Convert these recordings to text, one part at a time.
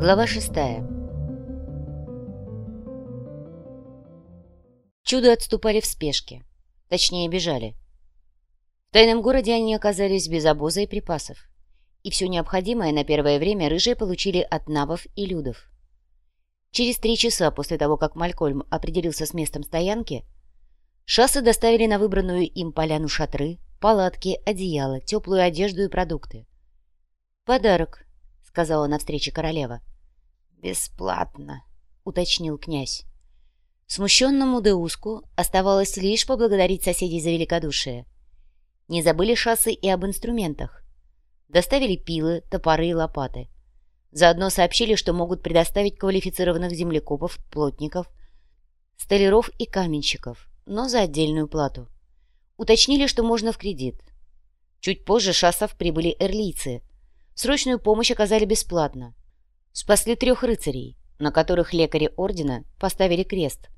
Глава шестая Чудо отступали в спешке. Точнее, бежали. В тайном городе они оказались без обоза и припасов. И все необходимое на первое время рыжие получили от навов и людов. Через три часа после того, как Малькольм определился с местом стоянки, шассы доставили на выбранную им поляну шатры, палатки, одеяло, теплую одежду и продукты. «Подарок», — сказала на встрече королева. «Бесплатно», — уточнил князь. Смущенному Деуску оставалось лишь поблагодарить соседей за великодушие. Не забыли шассы и об инструментах. Доставили пилы, топоры и лопаты. Заодно сообщили, что могут предоставить квалифицированных землекопов, плотников, столяров и каменщиков, но за отдельную плату. Уточнили, что можно в кредит. Чуть позже шассов прибыли эрлийцы. Срочную помощь оказали бесплатно. Спасли трех рыцарей, на которых лекари ордена поставили крест.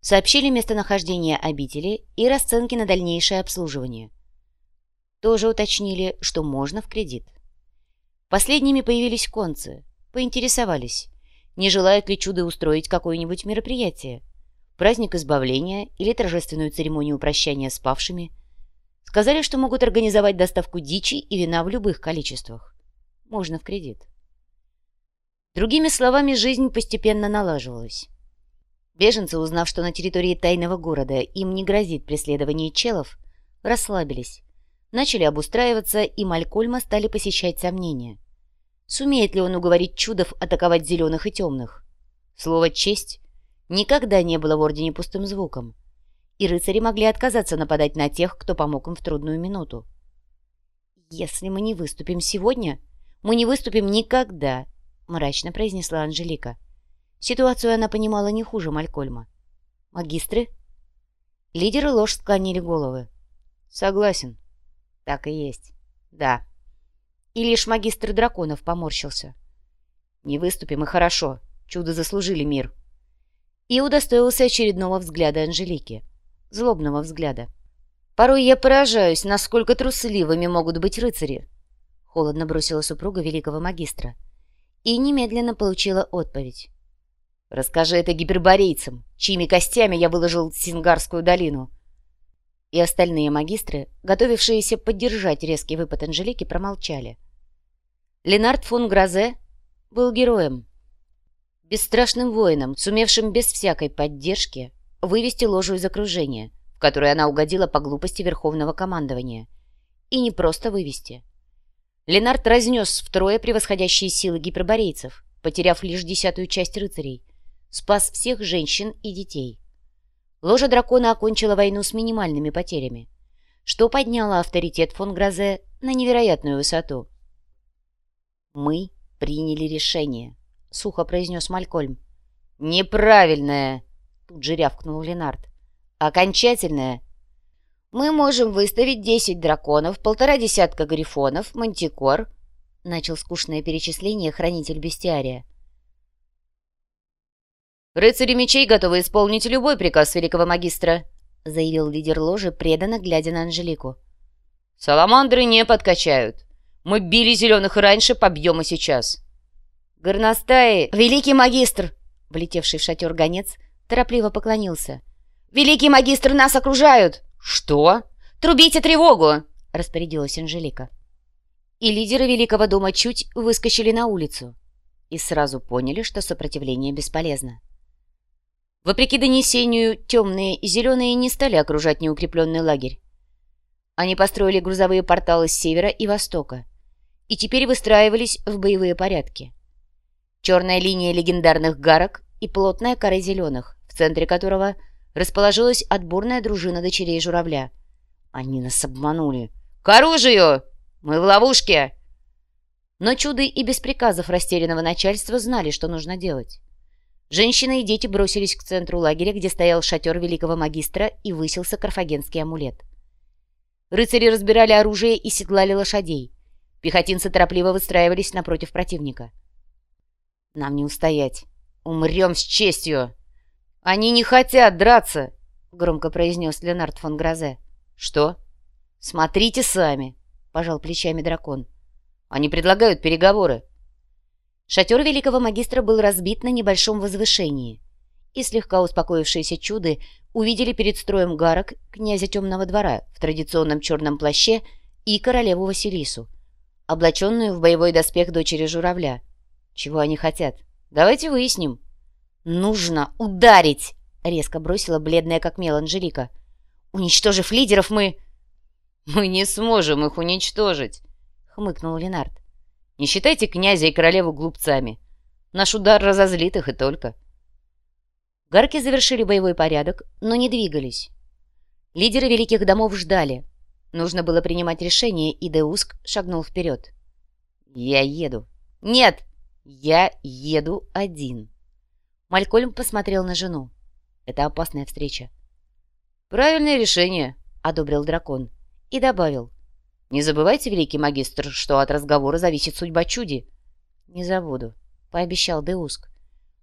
Сообщили местонахождение обители и расценки на дальнейшее обслуживание. Тоже уточнили, что можно в кредит. Последними появились концы, поинтересовались, не желают ли чудо устроить какое-нибудь мероприятие, праздник избавления или торжественную церемонию прощания с павшими. Сказали, что могут организовать доставку дичи и вина в любых количествах. Можно в кредит. Другими словами, жизнь постепенно налаживалась. Беженцы, узнав, что на территории тайного города им не грозит преследование челов, расслабились, начали обустраиваться, и Малькольма стали посещать сомнения. Сумеет ли он уговорить чудов атаковать зеленых и темных? Слово «честь» никогда не было в Ордене пустым звуком, и рыцари могли отказаться нападать на тех, кто помог им в трудную минуту. «Если мы не выступим сегодня, мы не выступим никогда», мрачно произнесла Анжелика. Ситуацию она понимала не хуже Малькольма. «Магистры?» Лидеры ложь склонили головы. «Согласен. Так и есть. Да». И лишь магистр драконов поморщился. «Не выступим, и хорошо. Чудо заслужили мир». И удостоился очередного взгляда Анжелики. Злобного взгляда. «Порой я поражаюсь, насколько трусливыми могут быть рыцари», — холодно бросила супруга великого магистра и немедленно получила отповедь. «Расскажи это гиперборейцам, чьими костями я выложил Сингарскую долину». И остальные магистры, готовившиеся поддержать резкий выпад Анжелики, промолчали. Ленард фон Грозе был героем, бесстрашным воином, сумевшим без всякой поддержки вывести ложу из окружения, в которое она угодила по глупости Верховного командования. И не просто вывести, Ленард разнес втрое превосходящие силы гиперборейцев, потеряв лишь десятую часть рыцарей, спас всех женщин и детей. Ложа дракона окончила войну с минимальными потерями, что подняло авторитет фон Грозе на невероятную высоту. «Мы приняли решение», — сухо произнес Малькольм. «Неправильное!» — тут же рявкнул Ленард. «Окончательное мы можем выставить десять драконов, полтора десятка грифонов, мантикор, — начал скучное перечисление хранитель бестиария. «Рыцари мечей готовы исполнить любой приказ великого магистра», — заявил лидер ложи, преданно глядя на Анжелику. «Саламандры не подкачают. Мы били зеленых раньше, побьем и сейчас». «Горностаи, великий магистр!» — влетевший в шатер гонец торопливо поклонился. «Великий магистр, нас окружают!» «Что? Трубите тревогу!» — распорядилась Анжелика. И лидеры Великого дома чуть выскочили на улицу и сразу поняли, что сопротивление бесполезно. Вопреки донесению, темные и зеленые не стали окружать неукрепленный лагерь. Они построили грузовые порталы с севера и востока и теперь выстраивались в боевые порядки. Черная линия легендарных гарок и плотная кора зеленых, в центре которого — расположилась отборная дружина дочерей журавля. Они нас обманули. «К оружию! Мы в ловушке!» Но чуды и без приказов растерянного начальства знали, что нужно делать. Женщины и дети бросились к центру лагеря, где стоял шатер великого магистра и высился карфагенский амулет. Рыцари разбирали оружие и седлали лошадей. Пехотинцы торопливо выстраивались напротив противника. «Нам не устоять. Умрем с честью!» «Они не хотят драться!» — громко произнес Леонард фон Грозе. «Что?» «Смотрите сами!» пожал плечами дракон. Они предлагают переговоры. Шатер великого магистра был разбит на небольшом возвышении, и слегка успокоившиеся чуды увидели перед строем гарок князя Темного двора в традиционном черном плаще и королеву Василису, облаченную в боевой доспех дочери журавля. Чего они хотят? Давайте выясним. «Нужно ударить!» — резко бросила бледная как мел Анжелика. «Уничтожив лидеров, мы...» «Мы не сможем их уничтожить!» — хмыкнул Ленард. «Не считайте князя и королеву глупцами. Наш удар разозлит их и только». Гарки завершили боевой порядок, но не двигались. Лидеры великих домов ждали. Нужно было принимать решение, и Деуск шагнул вперед. «Я еду». «Нет, я еду один». Малькольм посмотрел на жену. «Это опасная встреча». «Правильное решение», — одобрил дракон. И добавил. «Не забывайте, великий магистр, что от разговора зависит судьба чуди». «Не забуду», — пообещал Деуск.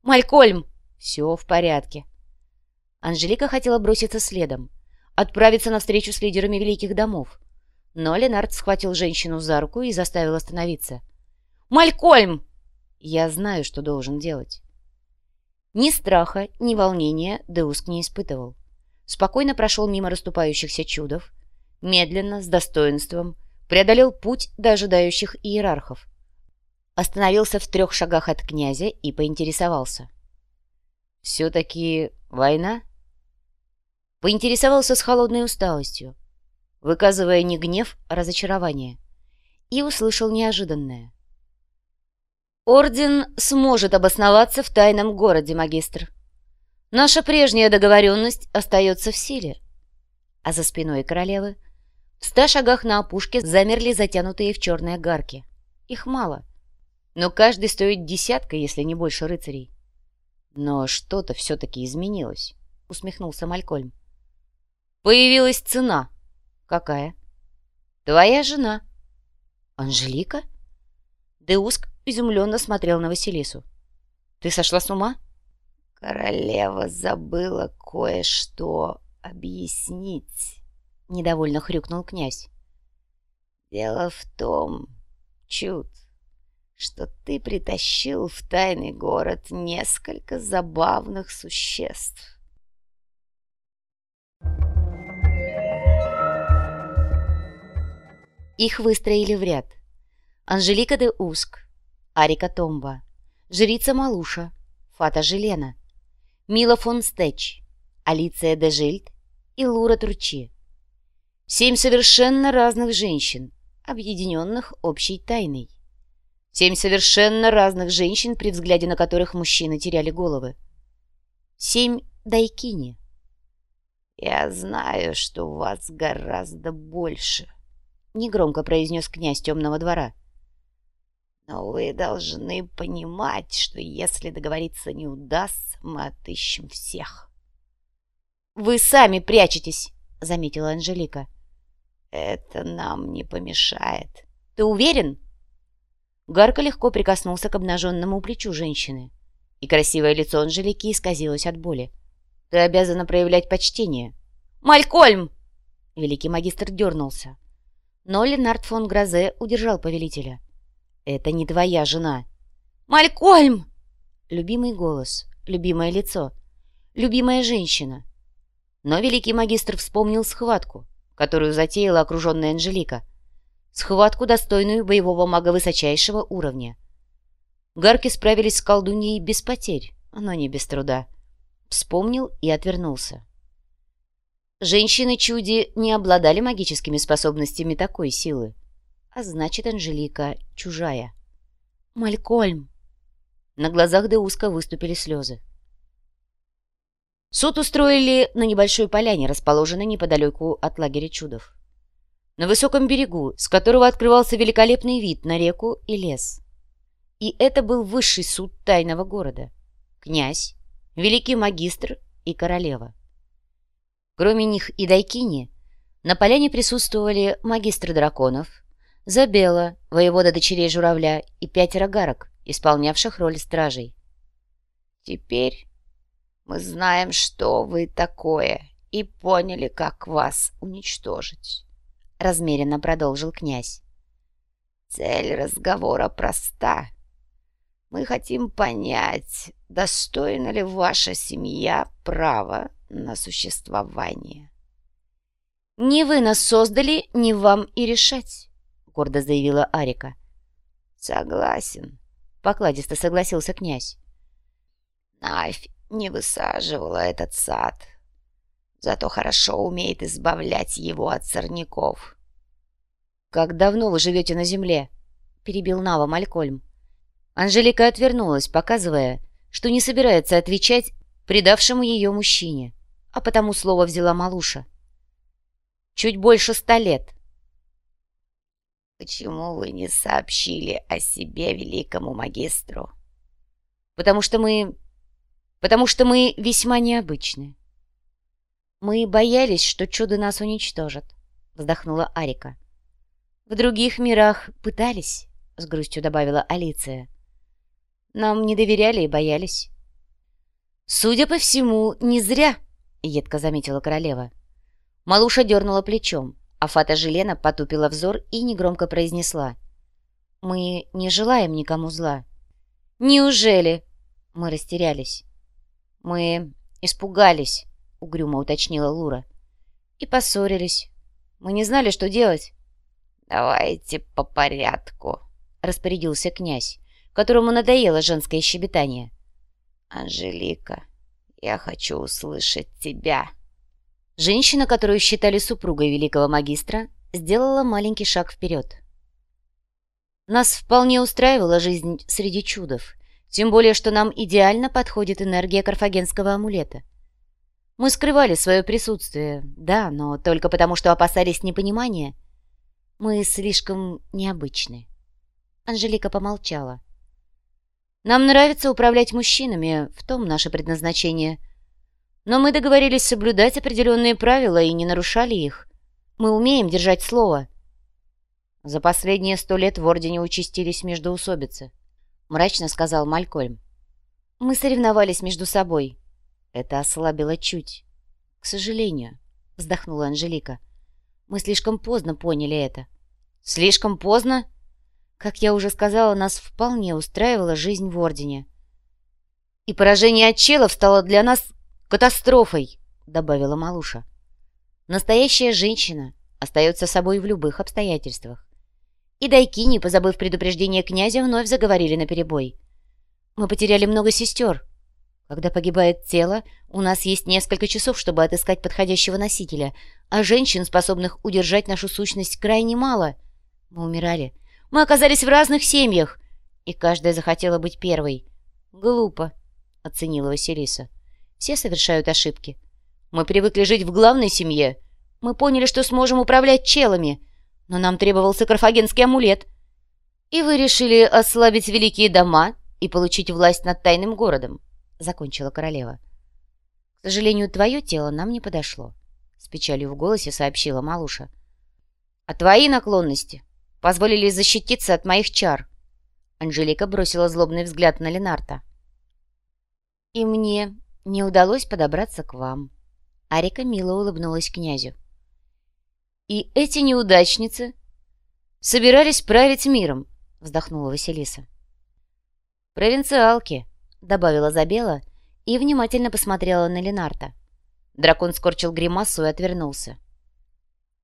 «Малькольм!» Все в порядке. Анжелика хотела броситься следом, отправиться навстречу с лидерами великих домов. Но Ленард схватил женщину за руку и заставил остановиться. «Малькольм!» «Я знаю, что должен делать». Ни страха, ни волнения Деуск не испытывал. Спокойно прошел мимо расступающихся чудов, медленно, с достоинством, преодолел путь до ожидающих иерархов. Остановился в трех шагах от князя и поинтересовался. «Все-таки война?» Поинтересовался с холодной усталостью, выказывая не гнев, а разочарование, и услышал неожиданное. «Орден сможет обосноваться в тайном городе, магистр. Наша прежняя договоренность остается в силе». А за спиной королевы в ста шагах на опушке замерли затянутые в черные гарки. Их мало, но каждый стоит десятка, если не больше рыцарей. «Но что-то все-таки изменилось», — усмехнулся Малькольм. «Появилась цена». «Какая?» «Твоя жена». «Анжелика?» Деуск изумленно смотрел на Василису. «Ты сошла с ума?» «Королева забыла кое-что объяснить», — недовольно хрюкнул князь. «Дело в том, Чуд, что ты притащил в тайный город несколько забавных существ. Их выстроили в ряд. Анжелика де Уск, Арика Томба, жрица Малуша, Фата Желена, Мила фон Стеч, Алиция де Жильд и Лура Турчи. Семь совершенно разных женщин, объединенных общей тайной. Семь совершенно разных женщин, при взгляде на которых мужчины теряли головы. Семь дайкини. «Я знаю, что у вас гораздо больше», — негромко произнес князь темного двора. «Но вы должны понимать, что если договориться не удастся, мы отыщем всех». «Вы сами прячетесь», — заметила Анжелика. «Это нам не помешает». «Ты уверен?» Гарка легко прикоснулся к обнаженному плечу женщины, и красивое лицо Анжелики исказилось от боли. «Ты обязана проявлять почтение». «Малькольм!» Великий магистр дернулся. Но Ленард фон Грозе удержал повелителя. «Это не твоя жена». «Малькольм!» Любимый голос, любимое лицо, любимая женщина. Но великий магистр вспомнил схватку, которую затеяла окруженная Анжелика — Схватку, достойную боевого мага высочайшего уровня. Гарки справились с колдуньей без потерь, но не без труда. Вспомнил и отвернулся. Женщины-чуди не обладали магическими способностями такой силы. А значит, Анжелика чужая. «Малькольм!» На глазах Деуска выступили слезы. Суд устроили на небольшой поляне, расположенной неподалеку от лагеря чудов на высоком берегу, с которого открывался великолепный вид на реку и лес. И это был высший суд тайного города. Князь, великий магистр и королева. Кроме них и Дайкини, на поляне присутствовали магистры драконов, Забела, воевода дочерей журавля и пятеро гарок, исполнявших роль стражей. «Теперь мы знаем, что вы такое, и поняли, как вас уничтожить». — размеренно продолжил князь. Цель разговора проста. Мы хотим понять, достойна ли ваша семья права на существование. «Не вы нас создали, не вам и решать», — гордо заявила Арика. «Согласен», — покладисто согласился князь. «Навь не высаживала этот сад, зато хорошо умеет избавлять его от сорняков». «Как давно вы живете на земле?» — перебил Нава Малькольм. Анжелика отвернулась, показывая, что не собирается отвечать предавшему ее мужчине, а потому слово взяла Малуша. «Чуть больше ста лет». «Почему вы не сообщили о себе великому магистру?» «Потому что мы... потому что мы весьма необычны». «Мы боялись, что чудо нас уничтожат», — вздохнула Арика. «В других мирах пытались», — с грустью добавила Алиция. «Нам не доверяли и боялись». «Судя по всему, не зря», — едко заметила королева. Малуша дернула плечом, а Фата Желена потупила взор и негромко произнесла. «Мы не желаем никому зла». «Неужели?» Мы растерялись. «Мы испугались», — угрюмо уточнила Лура. «И поссорились. Мы не знали, что делать». «Давайте по порядку», — распорядился князь, которому надоело женское щебетание. «Анжелика, я хочу услышать тебя». Женщина, которую считали супругой великого магистра, сделала маленький шаг вперед. Нас вполне устраивала жизнь среди чудов, тем более, что нам идеально подходит энергия карфагенского амулета. Мы скрывали свое присутствие, да, но только потому, что опасались непонимания. Мы слишком необычны. Анжелика помолчала. Нам нравится управлять мужчинами, в том наше предназначение — но мы договорились соблюдать определенные правила и не нарушали их. Мы умеем держать слово. За последние сто лет в Ордене участились междоусобицы, — мрачно сказал Малькольм. Мы соревновались между собой. Это ослабило чуть. К сожалению, — вздохнула Анжелика. Мы слишком поздно поняли это. Слишком поздно? Как я уже сказала, нас вполне устраивала жизнь в Ордене. И поражение от челов стало для нас «Катастрофой!» — добавила Малуша. «Настоящая женщина остается собой в любых обстоятельствах». И Дайкини, позабыв предупреждение князя, вновь заговорили наперебой. «Мы потеряли много сестер. Когда погибает тело, у нас есть несколько часов, чтобы отыскать подходящего носителя, а женщин, способных удержать нашу сущность, крайне мало. Мы умирали. Мы оказались в разных семьях, и каждая захотела быть первой. Глупо», — оценила Василиса. Все совершают ошибки. Мы привыкли жить в главной семье. Мы поняли, что сможем управлять челами, но нам требовался карфагенский амулет. И вы решили ослабить великие дома и получить власть над тайным городом, — закончила королева. К сожалению, твое тело нам не подошло, — с печалью в голосе сообщила Малуша. А твои наклонности позволили защититься от моих чар. Анжелика бросила злобный взгляд на Ленарта. «И мне не удалось подобраться к вам». Арика мило улыбнулась князю. «И эти неудачницы собирались править миром», — вздохнула Василиса. «Провинциалки», — добавила Забела и внимательно посмотрела на Ленарта. Дракон скорчил гримасу и отвернулся.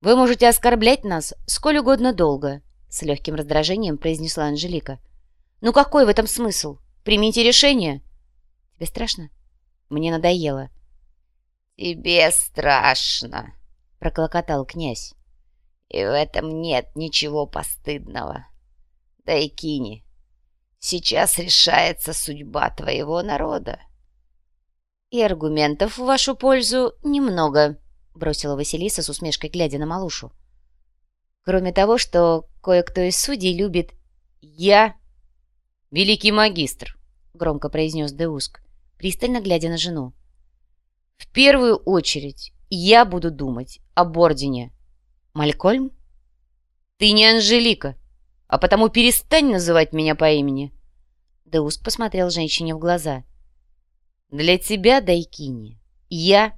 «Вы можете оскорблять нас сколь угодно долго», — с легким раздражением произнесла Анжелика. «Ну какой в этом смысл? Примите решение». «Тебе страшно?» Мне надоело. «Тебе страшно», — проклокотал князь. «И в этом нет ничего постыдного. Да и кини. Сейчас решается судьба твоего народа». «И аргументов в вашу пользу немного», — бросила Василиса с усмешкой, глядя на малушу. «Кроме того, что кое-кто из судей любит я...» «Великий магистр», — громко произнес Деуск пристально глядя на жену. «В первую очередь я буду думать об Ордене. Малькольм? Ты не Анжелика, а потому перестань называть меня по имени». Деуск посмотрел женщине в глаза. «Для тебя, Дайкини, я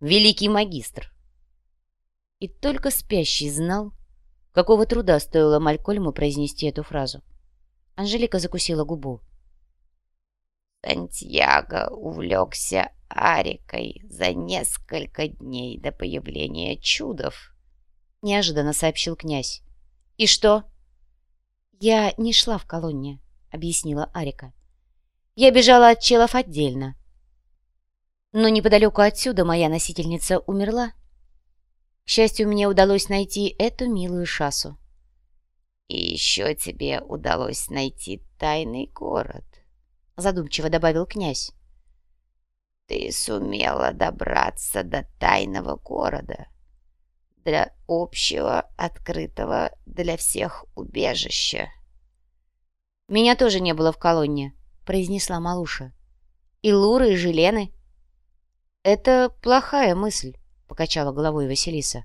великий магистр». И только спящий знал, Какого труда стоило Малькольму произнести эту фразу? Анжелика закусила губу. Сантьяго увлекся Арикой за несколько дней до появления чудов, — неожиданно сообщил князь. «И что?» «Я не шла в колонне», — объяснила Арика. «Я бежала от челов отдельно. Но неподалеку отсюда моя носительница умерла, к счастью, мне удалось найти эту милую шасу. «И еще тебе удалось найти тайный город», — задумчиво добавил князь. «Ты сумела добраться до тайного города, для общего, открытого для всех убежища». «Меня тоже не было в колонне», — произнесла Малуша. «И Луры, и Желены». «Это плохая мысль», — покачала головой Василиса.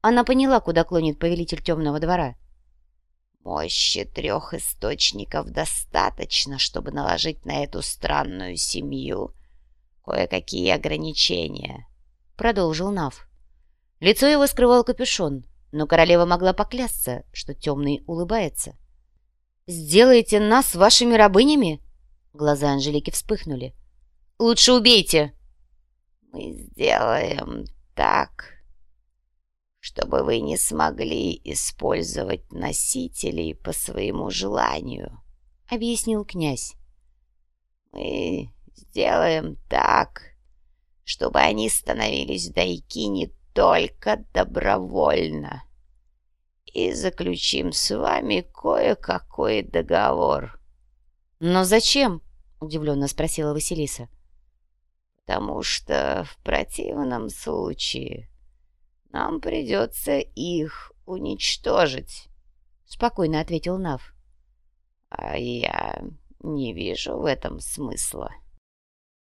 Она поняла, куда клонит повелитель темного двора. «Мощи трех источников достаточно, чтобы наложить на эту странную семью кое-какие ограничения», — продолжил Нав. Лицо его скрывал капюшон, но королева могла поклясться, что темный улыбается. «Сделаете нас вашими рабынями?» Глаза Анжелики вспыхнули. «Лучше убейте!» мы сделаем так, чтобы вы не смогли использовать носителей по своему желанию», — объяснил князь. «Мы сделаем так, чтобы они становились дайкини только добровольно, и заключим с вами кое-какой договор». «Но зачем?» — удивленно спросила Василиса. — потому что в противном случае нам придется их уничтожить», — спокойно ответил Нав. «А я не вижу в этом смысла».